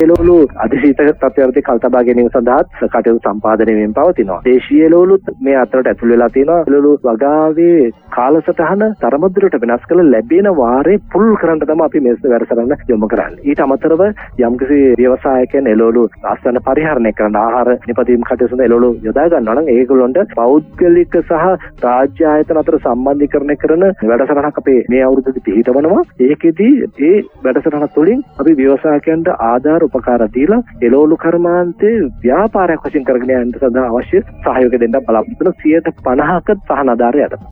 එළවලු අධිශීත තත්ත්වයන්ට කල් තබා ගැනීම සඳහාත් කටයුතු සම්පාදනය වෙමින් පවතිනවා. දේශීය එළවලුත් මේ අතරට ඇතුල් වෙලා තියෙනවා. එළවලු වගාවේ කාලසටහන තරමදුරට වෙනස් කළ ලැබෙන වාරේ පුල් කරන්න තමයි අපි මේ වැඩසටහන යොමු කරන්නේ. ඊට අමතරව යම්කිසි ව්‍යවසායකයන් එළවලු ආස්තන පරිහරණය කරන ආහාර නිපදවීම් කටයුතු සඳහා එළවලු යොදා ගන්නවා නම් ඒගොල්ලන්ට පෞද්ගලික සහ රාජ්‍ය ආයතන අතර සම්බන්ධීකරණය කරන වැඩසටහනක් අපේ මේ අවුරුද්දේ පිහිටවනවා. ඒකෙදි ඒ වැඩසටහන තුළින් අපි ව්‍යවසායකයන්ට ආධාර උපකාර දීලා එළවලු කර්මාන්තයේ ව්‍යාපාරයක් වශයෙන් කරගෙන යන්න සඳහා අවශ්‍ය සහයෝගය දෙන්න බලාපොරොත්තු වෙන 150ක සහන ආධාරය යටතේ.